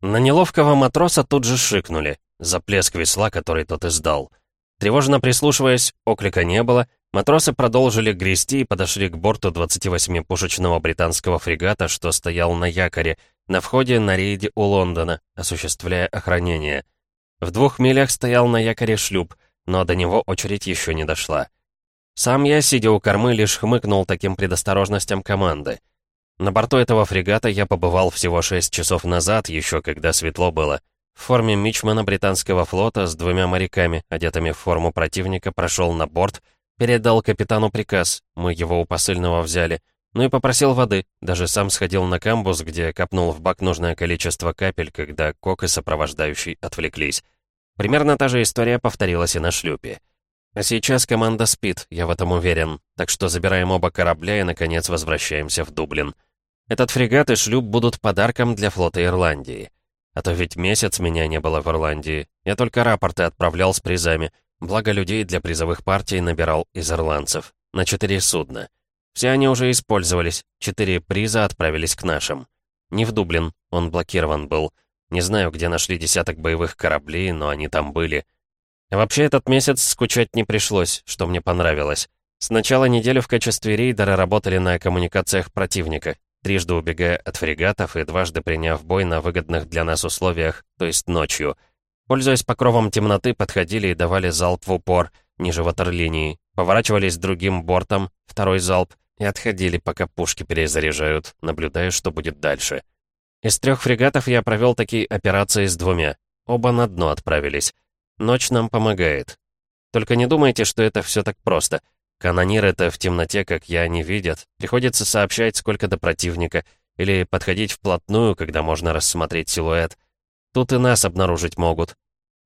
На неловкого матроса тут же шикнули, за плеск весла, который тот издал. Тревожно прислушиваясь, оклика не было, матросы продолжили грести и подошли к борту 28-пушечного британского фрегата, что стоял на якоре, на входе на рейде у Лондона, осуществляя охранение. В двух милях стоял на якоре шлюп, но до него очередь еще не дошла. Сам я, сидя у кормы, лишь хмыкнул таким предосторожностям команды. На борту этого фрегата я побывал всего 6 часов назад, еще когда светло было. В форме мичмана британского флота с двумя моряками, одетыми в форму противника, прошел на борт, передал капитану приказ, мы его у посыльного взяли, ну и попросил воды, даже сам сходил на камбус, где капнул в бак нужное количество капель, когда Кок и сопровождающий отвлеклись. Примерно та же история повторилась и на шлюпе. А сейчас команда спит, я в этом уверен, так что забираем оба корабля и, наконец, возвращаемся в Дублин. Этот фрегат и шлюп будут подарком для флота Ирландии. А то ведь месяц меня не было в Ирландии. Я только рапорты отправлял с призами. Благо людей для призовых партий набирал из ирландцев. На четыре судна. Все они уже использовались. Четыре приза отправились к нашим. Не в Дублин, он блокирован был. Не знаю, где нашли десяток боевых кораблей, но они там были. Вообще этот месяц скучать не пришлось, что мне понравилось. Сначала неделю в качестве рейдера работали на коммуникациях противника трижды убегая от фрегатов и дважды приняв бой на выгодных для нас условиях, то есть ночью. Пользуясь покровом темноты, подходили и давали залп в упор, ниже ватерлинии, поворачивались другим бортом, второй залп, и отходили, пока пушки перезаряжают, наблюдая, что будет дальше. Из трех фрегатов я провел такие операции с двумя. Оба на дно отправились. Ночь нам помогает. Только не думайте, что это все так просто — Канониры-то в темноте, как я, не видят. Приходится сообщать, сколько до противника, или подходить вплотную, когда можно рассмотреть силуэт. Тут и нас обнаружить могут.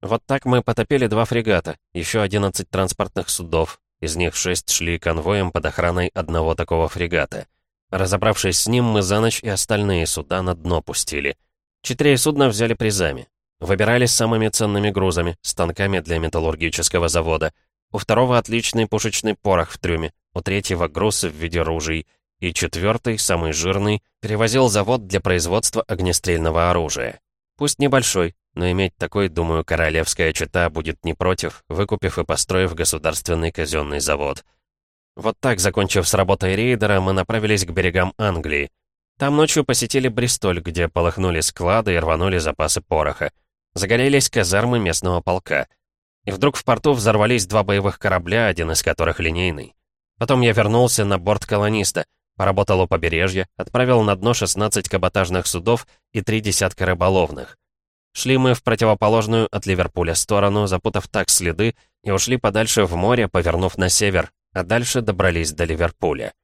Вот так мы потопили два фрегата, еще 11 транспортных судов. Из них шесть шли конвоем под охраной одного такого фрегата. Разобравшись с ним, мы за ночь и остальные суда на дно пустили. Четыре судна взяли призами. Выбирали самыми ценными грузами, станками для металлургического завода — у второго отличный пушечный порох в трюме, у третьего груз в виде ружей, и четвертый, самый жирный, перевозил завод для производства огнестрельного оружия. Пусть небольшой, но иметь такой, думаю, королевская чета будет не против, выкупив и построив государственный казенный завод. Вот так, закончив с работой рейдера, мы направились к берегам Англии. Там ночью посетили Бристоль, где полыхнули склады и рванули запасы пороха. Загорелись казармы местного полка — и вдруг в порту взорвались два боевых корабля, один из которых линейный. Потом я вернулся на борт колониста, поработал у побережья, отправил на дно 16 каботажных судов и три десятка рыболовных. Шли мы в противоположную от Ливерпуля сторону, запутав так следы, и ушли подальше в море, повернув на север, а дальше добрались до Ливерпуля.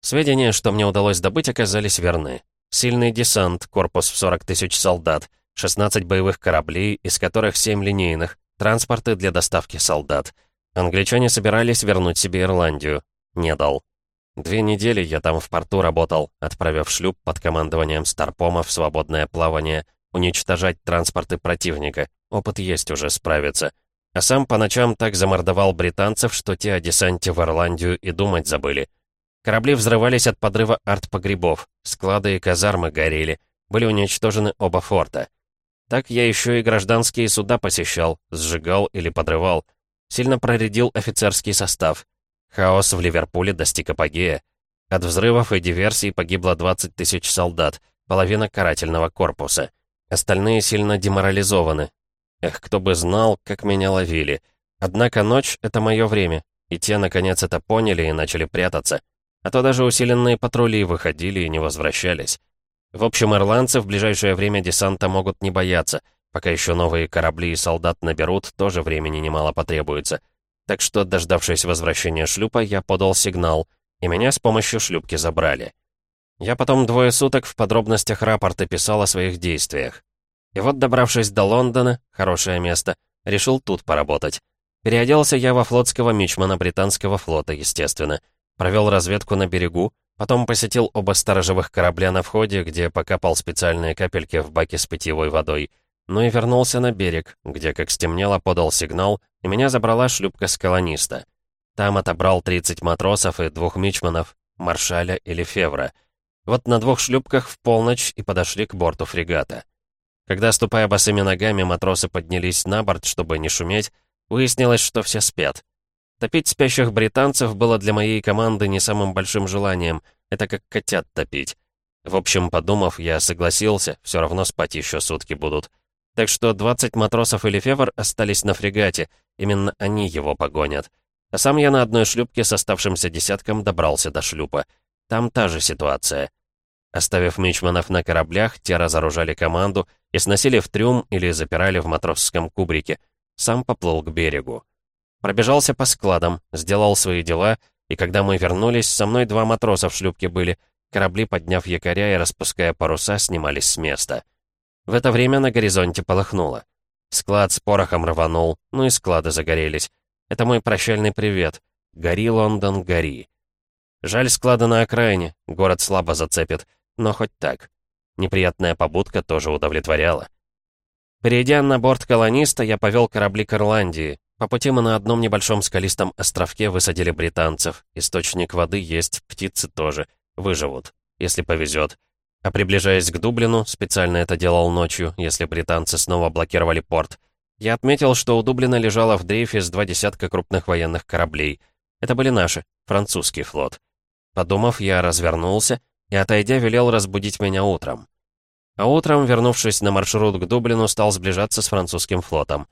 Сведения, что мне удалось добыть, оказались верны. Сильный десант, корпус в 40 тысяч солдат, 16 боевых кораблей, из которых 7 линейных, Транспорты для доставки солдат. Англичане собирались вернуть себе Ирландию. Не дал. Две недели я там в порту работал, отправив шлюп под командованием Старпома в свободное плавание, уничтожать транспорты противника. Опыт есть уже справиться. А сам по ночам так замордовал британцев, что те о десанте в Ирландию и думать забыли. Корабли взрывались от подрыва артпогребов, склады и казармы горели, были уничтожены оба форта. Так я еще и гражданские суда посещал, сжигал или подрывал. Сильно проредил офицерский состав. Хаос в Ливерпуле достиг апогея. От взрывов и диверсий погибло 20 тысяч солдат, половина карательного корпуса. Остальные сильно деморализованы. Эх, кто бы знал, как меня ловили. Однако ночь — это мое время, и те, наконец, это поняли и начали прятаться. А то даже усиленные патрули выходили и не возвращались. В общем, ирландцы в ближайшее время десанта могут не бояться. Пока еще новые корабли и солдат наберут, тоже времени немало потребуется. Так что, дождавшись возвращения шлюпа, я подал сигнал, и меня с помощью шлюпки забрали. Я потом двое суток в подробностях рапорты писал о своих действиях. И вот, добравшись до Лондона, хорошее место, решил тут поработать. Переоделся я во флотского мичмана британского флота, естественно. Провел разведку на берегу, Потом посетил оба сторожевых корабля на входе, где покапал специальные капельки в баке с питьевой водой. Ну и вернулся на берег, где, как стемнело, подал сигнал, и меня забрала шлюпка с колониста. Там отобрал 30 матросов и двух мичманов, маршаля или февра. Вот на двух шлюпках в полночь и подошли к борту фрегата. Когда, ступая босыми ногами, матросы поднялись на борт, чтобы не шуметь, выяснилось, что все спят. Топить спящих британцев было для моей команды не самым большим желанием, это как котят топить. В общем, подумав, я согласился, все равно спать еще сутки будут. Так что 20 матросов и Лефевр остались на фрегате, именно они его погонят. А сам я на одной шлюпке с оставшимся десятком добрался до шлюпа. Там та же ситуация. Оставив мичманов на кораблях, те разоружали команду и сносили в трюм или запирали в матросском кубрике. Сам поплыл к берегу. Пробежался по складам, сделал свои дела, и когда мы вернулись, со мной два матроса в шлюпке были. Корабли, подняв якоря и распуская паруса, снимались с места. В это время на горизонте полыхнуло. Склад с порохом рванул, ну и склады загорелись. Это мой прощальный привет. Гори, Лондон, гори. Жаль склада на окраине, город слабо зацепит, но хоть так. Неприятная побудка тоже удовлетворяла. Перейдя на борт колониста, я повел корабли к Ирландии. По пути мы на одном небольшом скалистом островке высадили британцев. Источник воды есть, птицы тоже. Выживут, если повезет. А приближаясь к Дублину, специально это делал ночью, если британцы снова блокировали порт, я отметил, что у Дублина лежало в дрейфе с два десятка крупных военных кораблей. Это были наши, французский флот. Подумав, я развернулся и, отойдя, велел разбудить меня утром. А утром, вернувшись на маршрут к Дублину, стал сближаться с французским флотом.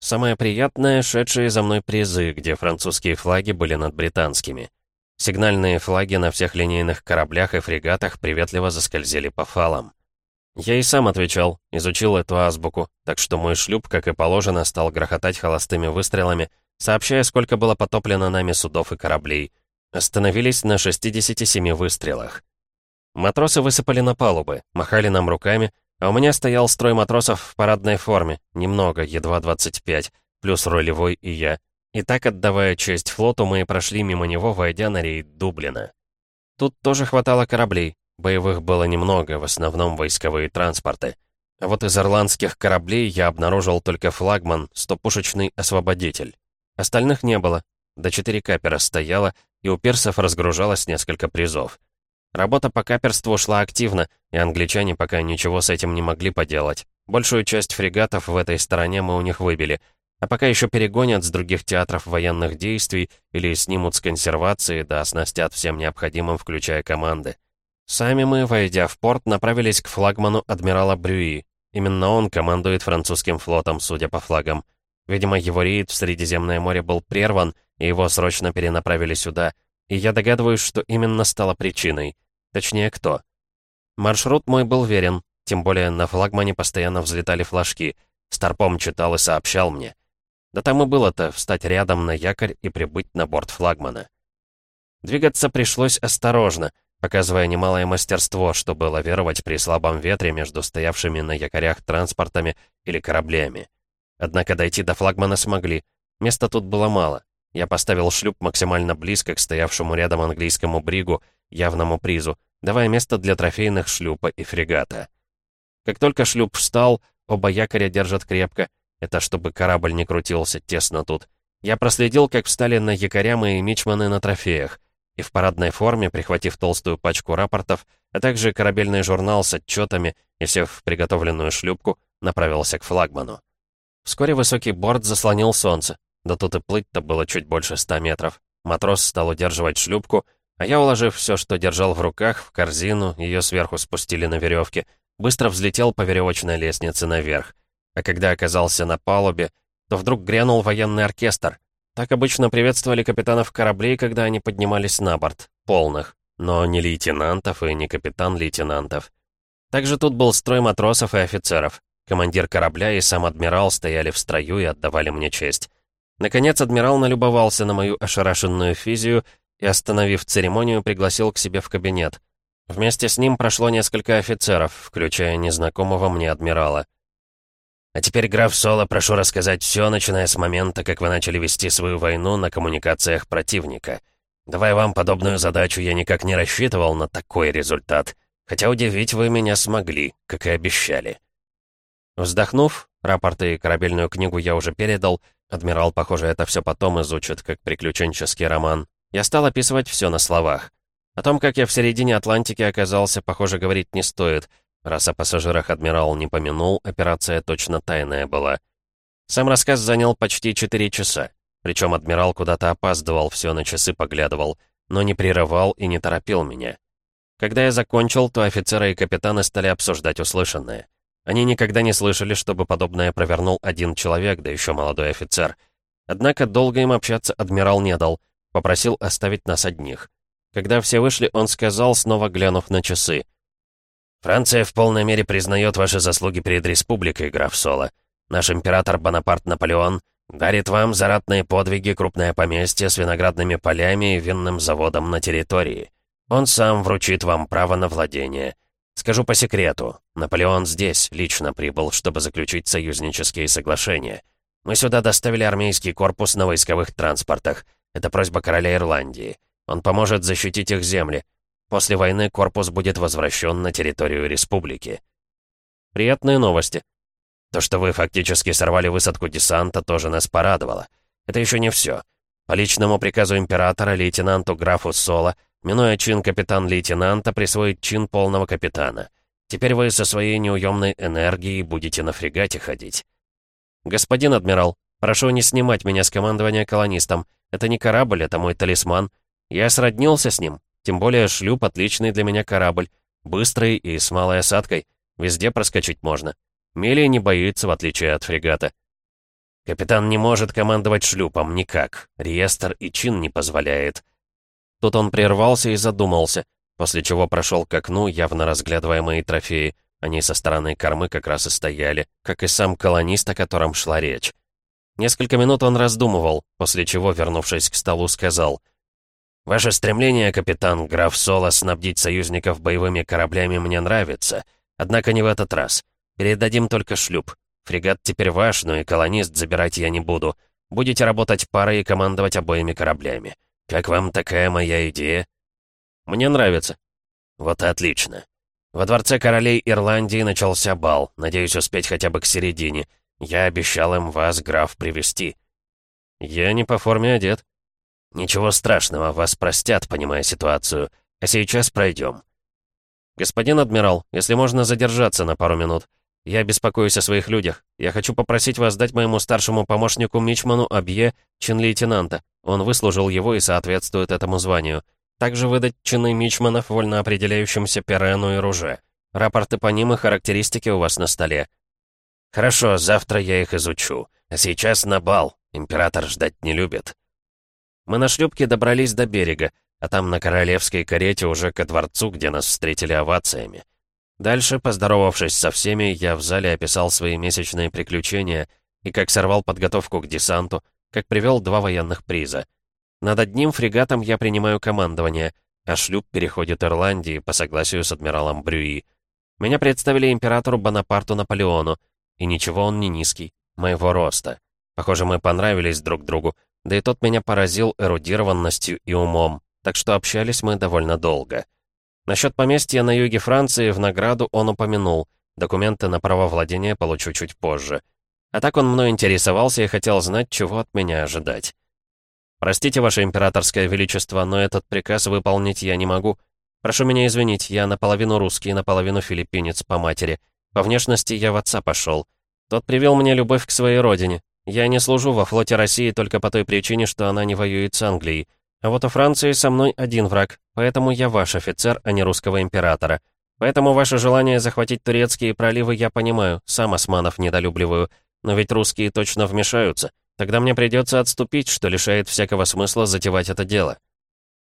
Самое приятное — шедшие за мной призы, где французские флаги были над британскими. Сигнальные флаги на всех линейных кораблях и фрегатах приветливо заскользили по фалам. Я и сам отвечал, изучил эту азбуку, так что мой шлюп, как и положено, стал грохотать холостыми выстрелами, сообщая, сколько было потоплено нами судов и кораблей. Остановились на 67 выстрелах. Матросы высыпали на палубы, махали нам руками, а у меня стоял строй матросов в парадной форме, немного, едва 25, плюс рулевой и я. И так, отдавая честь флоту, мы прошли мимо него, войдя на рейд Дублина. Тут тоже хватало кораблей. Боевых было немного, в основном войсковые транспорты. А вот из ирландских кораблей я обнаружил только флагман, стопушечный освободитель. Остальных не было. До четыре капера стояло, и у персов разгружалось несколько призов. Работа по каперству шла активно, и англичане пока ничего с этим не могли поделать. Большую часть фрегатов в этой стороне мы у них выбили — а пока еще перегонят с других театров военных действий или снимут с консервации, да оснастят всем необходимым, включая команды. Сами мы, войдя в порт, направились к флагману адмирала Брюи. Именно он командует французским флотом, судя по флагам. Видимо, его рейд в Средиземное море был прерван, и его срочно перенаправили сюда. И я догадываюсь, что именно стало причиной. Точнее, кто. Маршрут мой был верен, тем более на флагмане постоянно взлетали флажки. Старпом читал и сообщал мне. Да там и было-то встать рядом на якорь и прибыть на борт флагмана. Двигаться пришлось осторожно, показывая немалое мастерство, чтобы лавировать при слабом ветре между стоявшими на якорях транспортами или кораблями. Однако дойти до флагмана смогли. Места тут было мало. Я поставил шлюп максимально близко к стоявшему рядом английскому бригу, явному призу, давая место для трофейных шлюпа и фрегата. Как только шлюп встал, оба якоря держат крепко, это чтобы корабль не крутился тесно тут. Я проследил, как встали на якоря мои мичманы на трофеях. И в парадной форме, прихватив толстую пачку рапортов, а также корабельный журнал с отчетами и сев в приготовленную шлюпку, направился к флагману. Вскоре высокий борт заслонил солнце. Да тут и плыть-то было чуть больше ста метров. Матрос стал удерживать шлюпку, а я, уложив все, что держал в руках, в корзину, ее сверху спустили на веревке, быстро взлетел по веревочной лестнице наверх. А когда оказался на палубе, то вдруг грянул военный оркестр. Так обычно приветствовали капитанов кораблей, когда они поднимались на борт, полных, но не лейтенантов и не капитан-лейтенантов. Также тут был строй матросов и офицеров. Командир корабля и сам адмирал стояли в строю и отдавали мне честь. Наконец адмирал налюбовался на мою ошарашенную физию и, остановив церемонию, пригласил к себе в кабинет. Вместе с ним прошло несколько офицеров, включая незнакомого мне адмирала. А теперь, граф Соло, прошу рассказать все, начиная с момента, как вы начали вести свою войну на коммуникациях противника. Давай вам подобную задачу, я никак не рассчитывал на такой результат. Хотя удивить вы меня смогли, как и обещали. Вздохнув, рапорты и корабельную книгу я уже передал, адмирал, похоже, это все потом изучит, как приключенческий роман. Я стал описывать все на словах. О том, как я в середине Атлантики оказался, похоже, говорить не стоит. Раз о пассажирах адмирал не помянул, операция точно тайная была. Сам рассказ занял почти 4 часа. Причем адмирал куда-то опаздывал, все на часы поглядывал, но не прерывал и не торопил меня. Когда я закончил, то офицеры и капитаны стали обсуждать услышанное. Они никогда не слышали, чтобы подобное провернул один человек, да еще молодой офицер. Однако долго им общаться адмирал не дал, попросил оставить нас одних. Когда все вышли, он сказал, снова глянув на часы. «Франция в полной мере признает ваши заслуги перед республикой, граф Соло. Наш император Бонапарт Наполеон дарит вам за ратные подвиги крупное поместье с виноградными полями и винным заводом на территории. Он сам вручит вам право на владение. Скажу по секрету, Наполеон здесь лично прибыл, чтобы заключить союзнические соглашения. Мы сюда доставили армейский корпус на войсковых транспортах. Это просьба короля Ирландии. Он поможет защитить их земли. После войны корпус будет возвращен на территорию республики. Приятные новости. То, что вы фактически сорвали высадку десанта, тоже нас порадовало. Это еще не все. По личному приказу императора, лейтенанту графу Соло, минуя чин капитан-лейтенанта, присвоить чин полного капитана. Теперь вы со своей неуемной энергией будете на фрегате ходить. Господин адмирал, прошу не снимать меня с командования колонистом. Это не корабль, это мой талисман. Я сроднился с ним. Тем более шлюп — отличный для меня корабль. Быстрый и с малой осадкой. Везде проскочить можно. Мелия не боится, в отличие от фрегата. Капитан не может командовать шлюпом никак. Реестр и чин не позволяет. Тут он прервался и задумался, после чего прошел к окну, явно разглядывая мои трофеи. Они со стороны кормы как раз и стояли, как и сам колонист, о котором шла речь. Несколько минут он раздумывал, после чего, вернувшись к столу, сказал, «Ваше стремление, капитан граф Соло, снабдить союзников боевыми кораблями мне нравится, однако не в этот раз. Передадим только шлюп. Фрегат теперь ваш, но и колонист забирать я не буду. Будете работать парой и командовать обоими кораблями. Как вам такая моя идея?» «Мне нравится». «Вот отлично. Во дворце королей Ирландии начался бал. Надеюсь успеть хотя бы к середине. Я обещал им вас, граф, привести. «Я не по форме одет». «Ничего страшного, вас простят, понимая ситуацию. А сейчас пройдем». «Господин адмирал, если можно задержаться на пару минут. «Я беспокоюсь о своих людях. Я хочу попросить вас дать моему старшему помощнику Мичману Абье чин лейтенанта. Он выслужил его и соответствует этому званию. Также выдать чины Мичманов вольно определяющимся Перену и Руже. Рапорты по ним и характеристики у вас на столе». «Хорошо, завтра я их изучу. А сейчас на бал. Император ждать не любит». Мы на шлюпке добрались до берега, а там на королевской карете уже ко дворцу, где нас встретили овациями. Дальше, поздоровавшись со всеми, я в зале описал свои месячные приключения и как сорвал подготовку к десанту, как привел два военных приза. Над одним фрегатом я принимаю командование, а шлюп переходит Ирландии по согласию с адмиралом Брюи. Меня представили императору Бонапарту Наполеону, и ничего он не низкий, моего роста. Похоже, мы понравились друг другу, да и тот меня поразил эрудированностью и умом, так что общались мы довольно долго. Насчет поместья на юге Франции в награду он упомянул. Документы на право владения получу чуть позже. А так он мной интересовался и хотел знать, чего от меня ожидать. «Простите, Ваше Императорское Величество, но этот приказ выполнить я не могу. Прошу меня извинить, я наполовину русский, наполовину филиппинец по матери. По внешности я в отца пошел. Тот привел мне любовь к своей родине. Я не служу во флоте России только по той причине, что она не воюет с Англией. А вот у Франции со мной один враг, поэтому я ваш офицер, а не русского императора. Поэтому ваше желание захватить турецкие проливы я понимаю, сам османов недолюбливаю. Но ведь русские точно вмешаются. Тогда мне придется отступить, что лишает всякого смысла затевать это дело.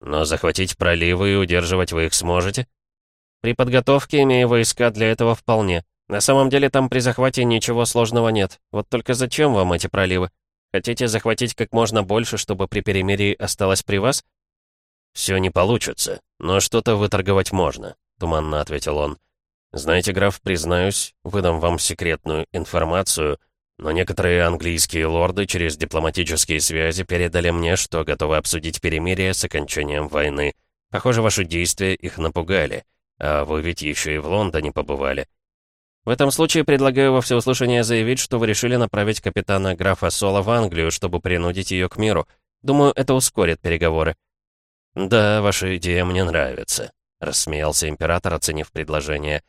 Но захватить проливы и удерживать вы их сможете? При подготовке, имея войска, для этого вполне. На самом деле там при захвате ничего сложного нет. Вот только зачем вам эти проливы? Хотите захватить как можно больше, чтобы при перемирии осталось при вас?» «Все не получится, но что-то выторговать можно», — туманно ответил он. «Знаете, граф, признаюсь, выдам вам секретную информацию, но некоторые английские лорды через дипломатические связи передали мне, что готовы обсудить перемирие с окончанием войны. Похоже, ваши действия их напугали, а вы ведь еще и в Лондоне побывали. В этом случае предлагаю во всеуслышание заявить, что вы решили направить капитана графа Соло в Англию, чтобы принудить ее к миру. Думаю, это ускорит переговоры». «Да, ваша идея мне нравится», — рассмеялся император, оценив предложение.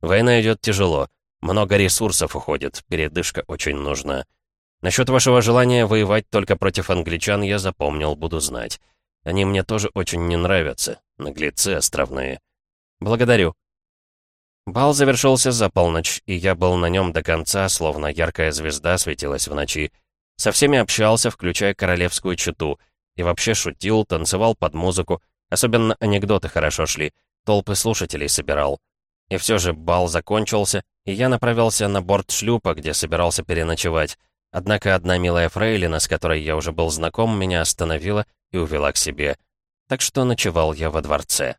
Война идет тяжело. Много ресурсов уходит, передышка очень нужна. Насчет вашего желания воевать только против англичан я запомнил, буду знать. Они мне тоже очень не нравятся, наглецы островные. Благодарю. Бал завершился за полночь, и я был на нем до конца, словно яркая звезда светилась в ночи. Со всеми общался, включая королевскую читу, и вообще шутил, танцевал под музыку, особенно анекдоты хорошо шли, толпы слушателей собирал. И все же бал закончился, и я направился на борт шлюпа, где собирался переночевать. Однако одна милая фрейлина, с которой я уже был знаком, меня остановила и увела к себе. Так что ночевал я во дворце.